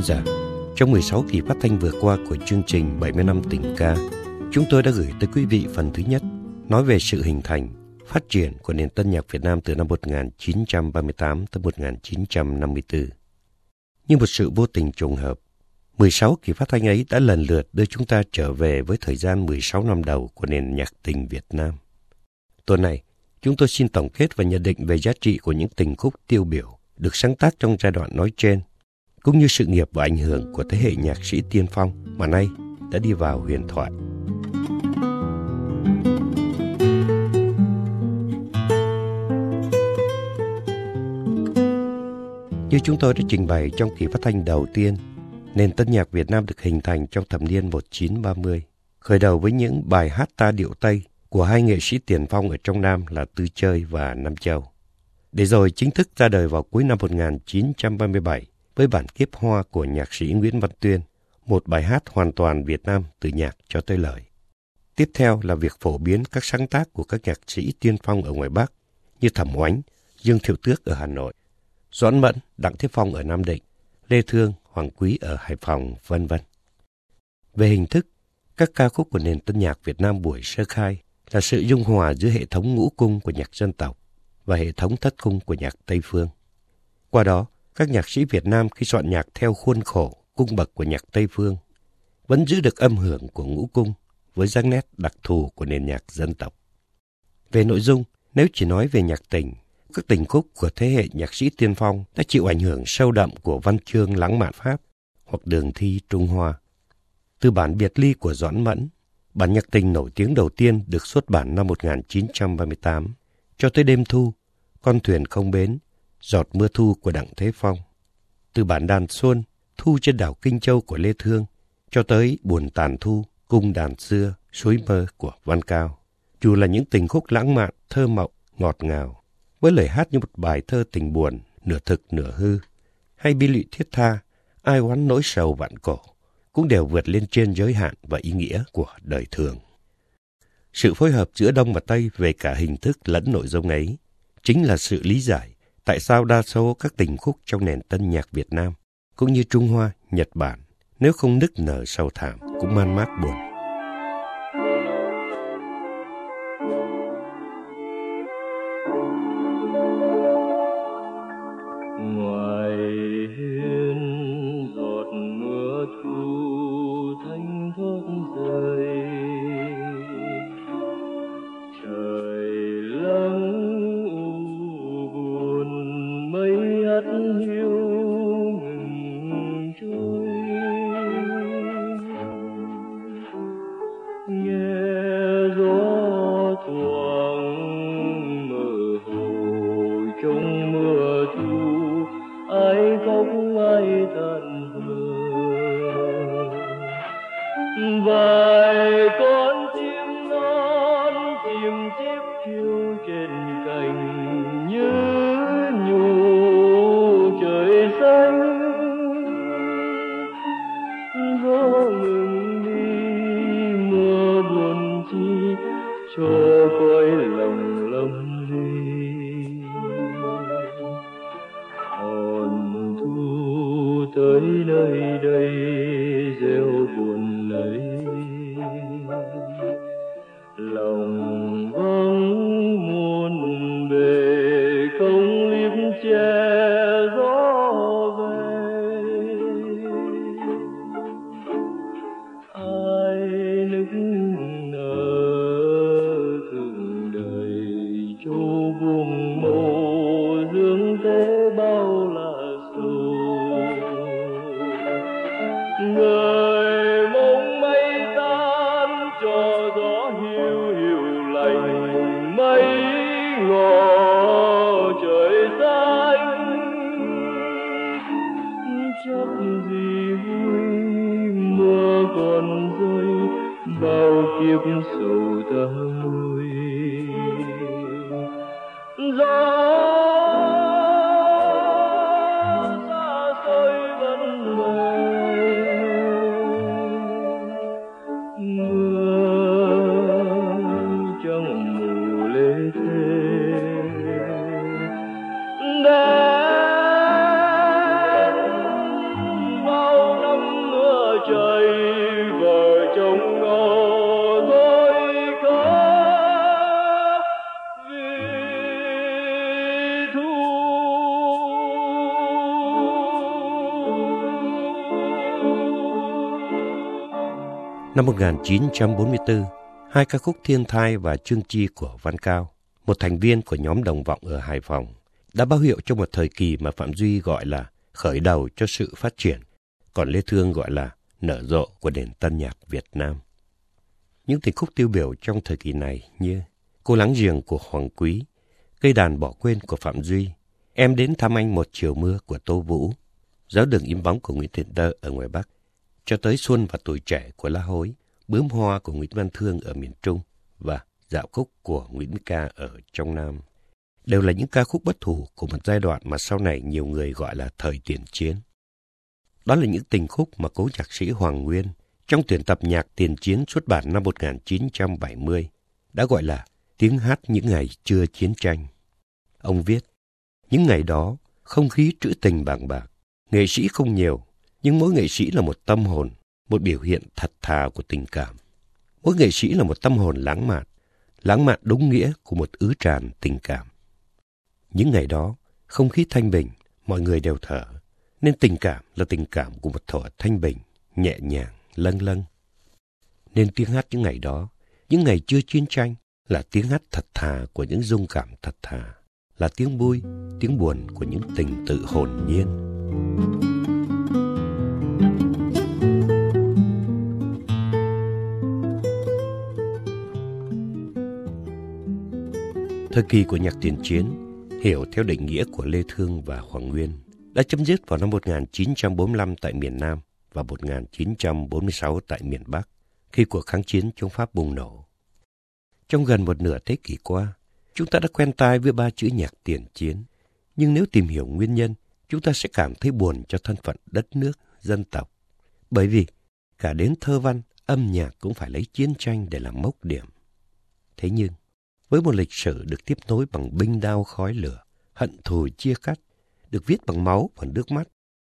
Thính giả, trong 16 kỳ phát thanh vừa qua của chương trình 70 năm tình ca, chúng tôi đã gửi tới quý vị phần thứ nhất nói về sự hình thành, phát triển của nền tân nhạc Việt Nam từ năm 1938 tới 1954. Như một sự vô tình trùng hợp, 16 kỳ phát thanh ấy đã lần lượt đưa chúng ta trở về với thời gian 16 năm đầu của nền nhạc tình Việt Nam. Tuần này, chúng tôi xin tổng kết và nhận định về giá trị của những tình khúc tiêu biểu được sáng tác trong giai đoạn nói trên, cũng như sự nghiệp và ảnh hưởng của thế hệ nhạc sĩ tiên phong mà nay đã đi vào huyền thoại. Như chúng tôi đã trình bày trong kỳ phát thanh đầu tiên, nền tân nhạc Việt Nam được hình thành trong thập niên 1930, khởi đầu với những bài hát ta điệu Tây của hai nghệ sĩ tiền phong ở trong Nam là Tư Chơi và Nam Châu. Để rồi chính thức ra đời vào cuối năm 1937 với bản kiếp hoa của nhạc sĩ Nguyễn Văn Tuyên, một bài hát hoàn toàn Việt Nam từ nhạc cho tới lời. Tiếp theo là việc phổ biến các sáng tác của các nhạc sĩ tiên phong ở ngoài Bắc như Thẩm Oánh, Dương Thiệu Tước ở Hà Nội, Doãn Mẫn, Đặng Thế Phong ở Nam Định, Lê Thương, Hoàng Quý ở Hải Phòng, vân vân. Về hình thức, các ca khúc của nền tân nhạc Việt Nam buổi sơ khai là sự dung hòa giữa hệ thống ngũ cung của nhạc dân tộc và hệ thống thất cung của nhạc Tây Phương. Qua đó, các nhạc sĩ Việt Nam khi soạn nhạc theo khuôn khổ cung bậc của nhạc Tây Phương vẫn giữ được âm hưởng của ngũ cung với dáng nét đặc thù của nền nhạc dân tộc. Về nội dung, nếu chỉ nói về nhạc tình, các tình khúc của thế hệ nhạc sĩ tiên phong đã chịu ảnh hưởng sâu đậm của văn chương lãng mạn Pháp hoặc đường thi Trung Hoa. Từ bản biệt ly của Doãn Mẫn, bản nhạc tình nổi tiếng đầu tiên được xuất bản năm 1938, cho tới đêm thu, con thuyền không bến, giọt mưa thu của Đặng Thế Phong. Từ bản đàn xuân, thu trên đảo Kinh Châu của Lê Thương, cho tới buồn tàn thu, cung đàn xưa, suối mơ của Văn Cao. Dù là những tình khúc lãng mạn, thơ mộng, ngọt ngào, với lời hát như một bài thơ tình buồn, nửa thực nửa hư, hay bi lụy thiết tha, ai oán nỗi sầu vạn cổ, cũng đều vượt lên trên giới hạn và ý nghĩa của đời thường. Sự phối hợp giữa Đông và Tây về cả hình thức lẫn nội dung ấy chính là sự lý giải tại sao đa số các tình khúc trong nền tân nhạc Việt Nam, cũng như Trung Hoa, Nhật Bản, nếu không nức nở sầu thảm cũng man mác buồn. yeah. nơi đây gieo buồn lấy Năm 1944, hai ca khúc Thiên Thai và Trương Chi của Văn Cao, một thành viên của nhóm đồng vọng ở Hải Phòng, đã báo hiệu cho một thời kỳ mà Phạm Duy gọi là khởi đầu cho sự phát triển, còn Lê Thương gọi là nở rộ của nền tân nhạc Việt Nam. Những tình khúc tiêu biểu trong thời kỳ này như Cô láng giềng của Hoàng Quý, Cây đàn bỏ quên của Phạm Duy, Em đến thăm anh một chiều mưa của Tô Vũ, Giáo đường im bóng của Nguyễn Thiện Tơ ở ngoài Bắc, cho tới Xuân và tuổi trẻ của lá Hối, Bướm hoa của Nguyễn Văn Thương ở miền Trung và Dạo khúc của Nguyễn Ca ở trong Nam. Đều là những ca khúc bất thủ của một giai đoạn mà sau này nhiều người gọi là thời tiền chiến. Đó là những tình khúc mà cố nhạc sĩ Hoàng Nguyên trong tuyển tập nhạc tiền chiến xuất bản năm 1970 đã gọi là tiếng hát những ngày chưa chiến tranh. Ông viết, những ngày đó, không khí trữ tình bàng bạc, nghệ sĩ không nhiều, nhưng mỗi nghệ sĩ là một tâm hồn, một biểu hiện thật thà của tình cảm. Mỗi nghệ sĩ là một tâm hồn lãng mạn, lãng mạn đúng nghĩa của một ứ tràn tình cảm. Những ngày đó, không khí thanh bình, mọi người đều thở, nên tình cảm là tình cảm của một thở thanh bình, nhẹ nhàng, lâng lâng. Nên tiếng hát những ngày đó, những ngày chưa chiến tranh, là tiếng hát thật thà của những dung cảm thật thà, là tiếng vui, tiếng buồn của những tình tự hồn nhiên. Thời kỳ của nhạc tiền chiến, hiểu theo định nghĩa của Lê Thương và Hoàng Nguyên, đã chấm dứt vào năm 1945 tại miền Nam và 1946 tại miền Bắc, khi cuộc kháng chiến chống Pháp bùng nổ. Trong gần một nửa thế kỷ qua, chúng ta đã quen tai với ba chữ nhạc tiền chiến. Nhưng nếu tìm hiểu nguyên nhân, chúng ta sẽ cảm thấy buồn cho thân phận đất nước, dân tộc. Bởi vì cả đến thơ văn, âm nhạc cũng phải lấy chiến tranh để làm mốc điểm. Thế nhưng, với một lịch sử được tiếp nối bằng binh đao khói lửa, hận thù chia cắt, được viết bằng máu và nước mắt,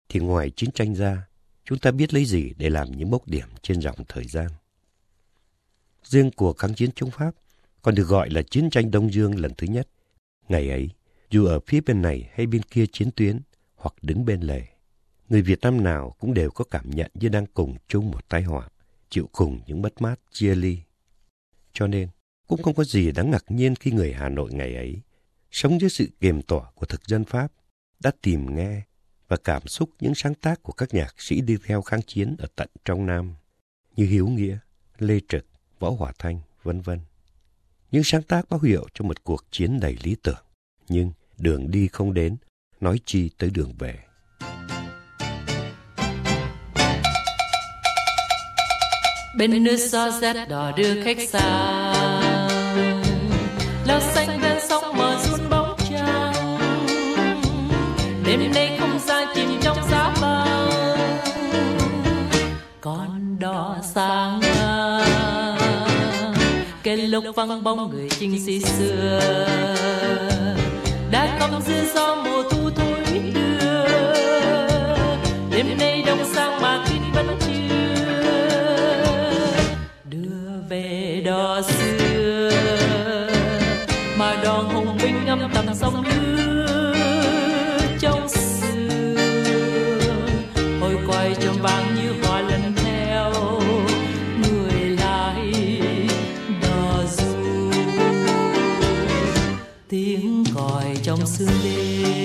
thì ngoài chiến tranh ra, chúng ta biết lấy gì để làm những mốc điểm trên dòng thời gian. Riêng cuộc kháng chiến chống Pháp còn được gọi là chiến tranh Đông Dương lần thứ nhất. Ngày ấy, dù ở phía bên này hay bên kia chiến tuyến, hoặc đứng bên lề, người Việt Nam nào cũng đều có cảm nhận như đang cùng chung một tai họa, chịu cùng những mất mát chia ly. Cho nên, cũng không có gì đáng ngạc nhiên khi người Hà Nội ngày ấy, sống dưới sự kiềm tỏa của thực dân Pháp, đã tìm nghe và cảm xúc những sáng tác của các nhạc sĩ đi theo kháng chiến ở tận trong Nam, như Hiếu Nghĩa, Lê Trực, Võ Hòa Thanh, vân vân. Những sáng tác báo hiệu cho một cuộc chiến đầy lý tưởng, nhưng đường đi không đến, nói chi tới đường về. Bên nước gió rét đỏ đưa khách xa cao xanh ven sông mờ run bóng trăng. Đêm nay không gian chìm trong giá băng Con đỏ sang cái lúc văng bóng người chinh sĩ xưa. Đã cầm dư gió mùa thu thối đưa, đêm nay đông sang mà tin còi trong sương đêm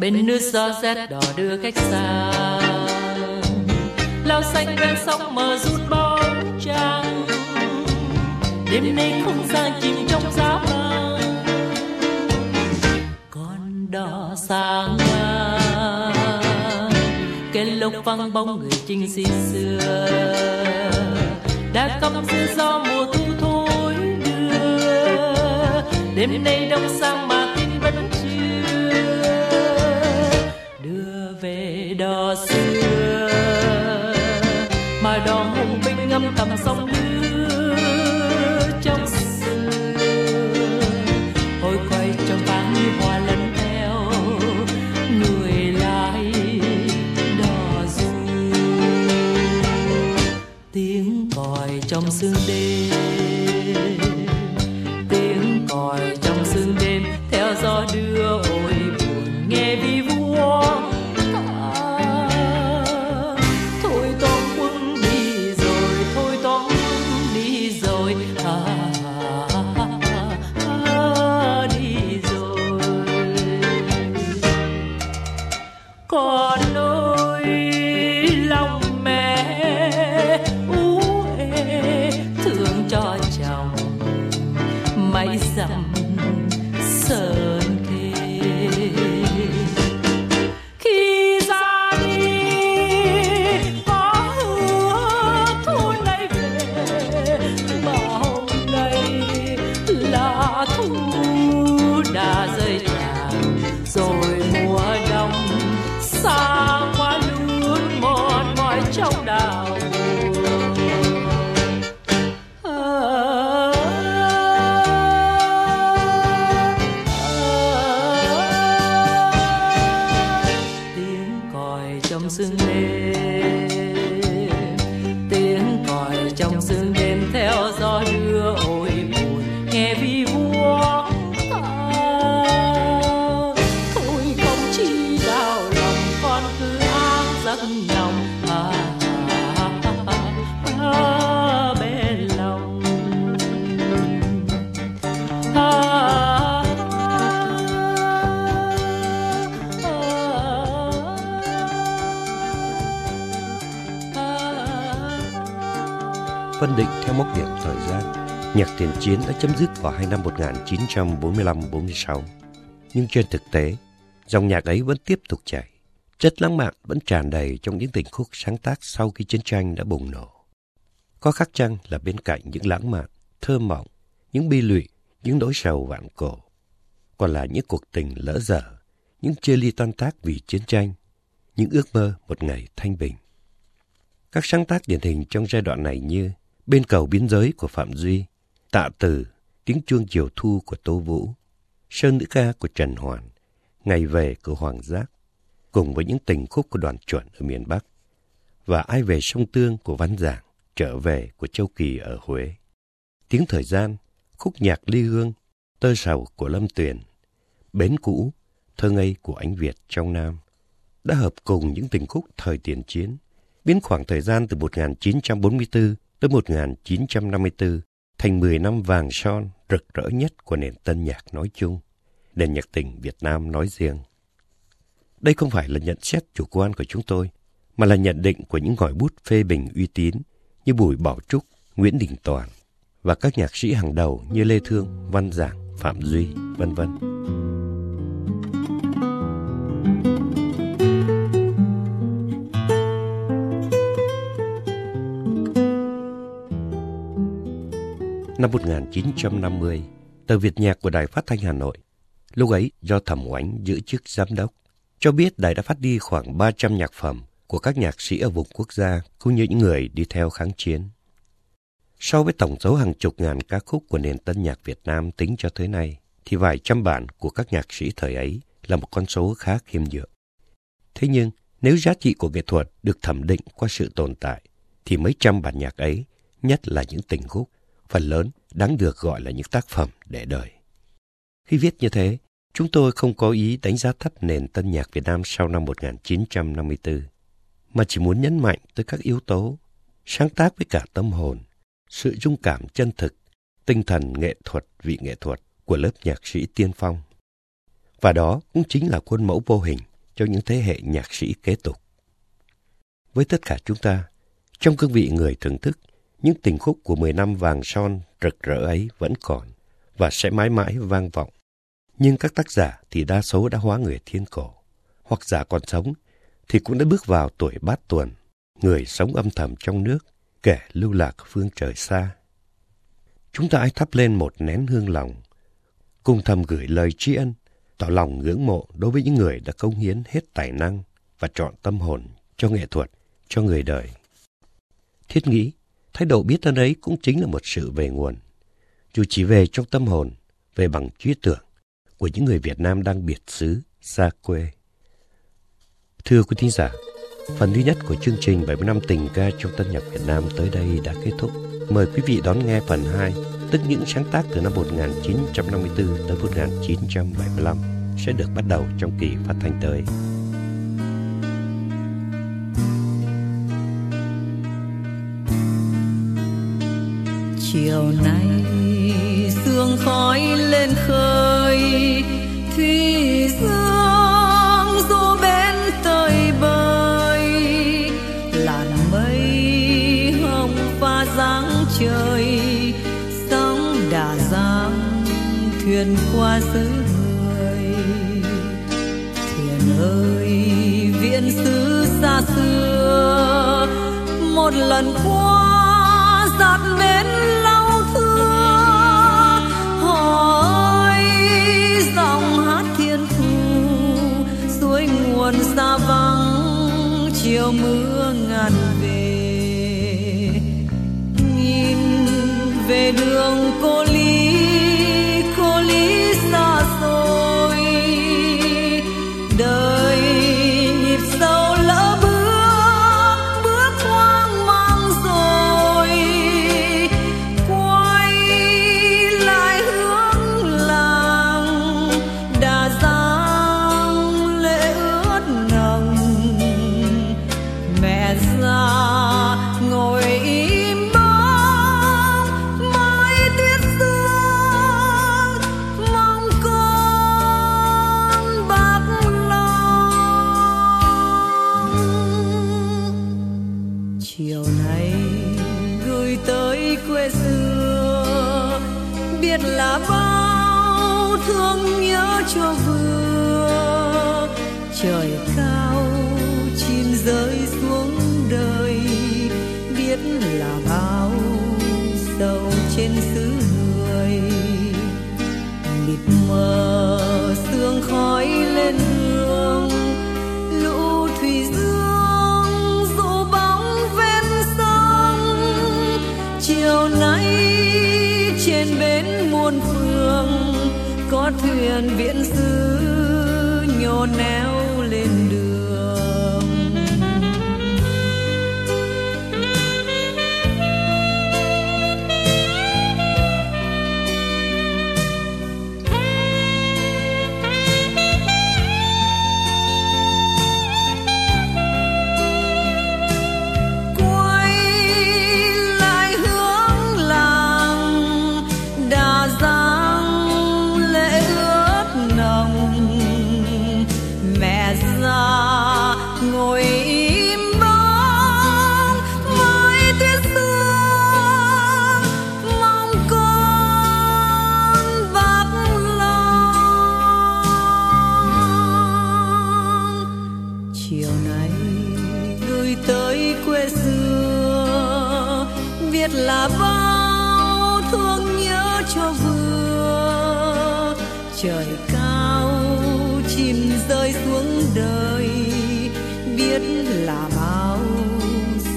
bên nước gió rét đỏ đưa khách xa lao xanh ven sông mờ rút bóng trăng đêm nay không gian chìm trong giá băng con đỏ sáng ngang. Cái lốc văng bóng người chinh sĩ xưa. Đã cắm giữa gió mùa thu thôi đưa. Đêm nay đông sang mà đò xưa. Mà đò hùng binh ngâm tầm sông con định theo mốc điểm thời gian, nhạc tiền chiến đã chấm dứt vào hai năm 1945-46. Nhưng trên thực tế, dòng nhạc ấy vẫn tiếp tục chảy. Chất lãng mạn vẫn tràn đầy trong những tình khúc sáng tác sau khi chiến tranh đã bùng nổ. Có khắc chăng là bên cạnh những lãng mạn, thơ mộng, những bi lụy, những nỗi sầu vạn cổ. Còn là những cuộc tình lỡ dở, những chia ly tan tác vì chiến tranh, những ước mơ một ngày thanh bình. Các sáng tác điển hình trong giai đoạn này như Bên cầu biên giới của Phạm Duy, Tạ Từ, Tiếng chuông chiều thu của Tô Vũ, Sơn nữ ca của Trần Hoàn, Ngày về của Hoàng Giác, cùng với những tình khúc của đoàn chuẩn ở miền Bắc, và Ai về sông Tương của Văn Giảng, Trở về của Châu Kỳ ở Huế. Tiếng thời gian, khúc nhạc ly hương, Tơ sầu của Lâm Tuyền, Bến cũ, Thơ ngây của Ánh Việt trong Nam, đã hợp cùng những tình khúc thời tiền chiến, biến khoảng thời gian từ 1944 tới 1954 thành 10 năm vàng son rực rỡ nhất của nền tân nhạc nói chung, nền nhạc tình Việt Nam nói riêng. Đây không phải là nhận xét chủ quan của chúng tôi, mà là nhận định của những ngòi bút phê bình uy tín như Bùi Bảo Trúc, Nguyễn Đình Toàn và các nhạc sĩ hàng đầu như Lê Thương, Văn Giảng, Phạm Duy, vân vân. Năm 1950, tờ Việt Nhạc của Đài Phát thanh Hà Nội, lúc ấy do Thẩm Oánh giữ chức giám đốc, cho biết đài đã phát đi khoảng 300 nhạc phẩm của các nhạc sĩ ở vùng quốc gia cũng như những người đi theo kháng chiến. So với tổng số hàng chục ngàn ca khúc của nền tân nhạc Việt Nam tính cho tới nay, thì vài trăm bản của các nhạc sĩ thời ấy là một con số khá khiêm nhượng. Thế nhưng, nếu giá trị của nghệ thuật được thẩm định qua sự tồn tại, thì mấy trăm bản nhạc ấy, nhất là những tình khúc, phần lớn đáng được gọi là những tác phẩm để đời. Khi viết như thế, chúng tôi không có ý đánh giá thấp nền tân nhạc Việt Nam sau năm 1954, mà chỉ muốn nhấn mạnh tới các yếu tố sáng tác với cả tâm hồn, sự dung cảm chân thực, tinh thần nghệ thuật vị nghệ thuật của lớp nhạc sĩ tiên phong. Và đó cũng chính là khuôn mẫu vô hình cho những thế hệ nhạc sĩ kế tục. Với tất cả chúng ta, trong cương vị người thưởng thức, những tình khúc của 10 năm vàng son rực rỡ ấy vẫn còn và sẽ mãi mãi vang vọng. Nhưng các tác giả thì đa số đã hóa người thiên cổ, hoặc giả còn sống thì cũng đã bước vào tuổi bát tuần, người sống âm thầm trong nước, kẻ lưu lạc phương trời xa. Chúng ta ai thắp lên một nén hương lòng, cùng thầm gửi lời tri ân, tỏ lòng ngưỡng mộ đối với những người đã công hiến hết tài năng và chọn tâm hồn cho nghệ thuật, cho người đời. Thiết nghĩ, thái độ biết ơn ấy cũng chính là một sự về nguồn, dù chỉ về trong tâm hồn, về bằng trí tưởng của những người Việt Nam đang biệt xứ, xa quê. Thưa quý thính giả, phần thứ nhất của chương trình 70 năm tình ca trong tân nhạc Việt Nam tới đây đã kết thúc. Mời quý vị đón nghe phần 2, tức những sáng tác từ năm 1954 tới 1975 sẽ được bắt đầu trong kỳ phát thanh tới. Chiều nay sương khói lên khơi thủy dương du bên tơi bơi làn mây hồng pha dáng trời, sóng đà giang thuyền qua dưới xa ngồi im bóng, mãi tuyết rơi, mong con bạc lòng chiều nay gửi tới quê xưa, biết là bao thương nhớ cho vừa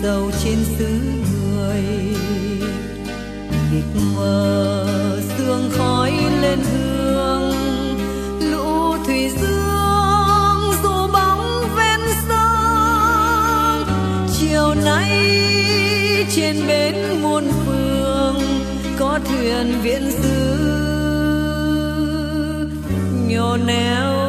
sầu trên xứ người. Mịt mờ, sương khói lên hương, lũ thủy dương dù bóng ven sông. Chiều nay trên bến muôn phương có thuyền viễn xứ, nhô neo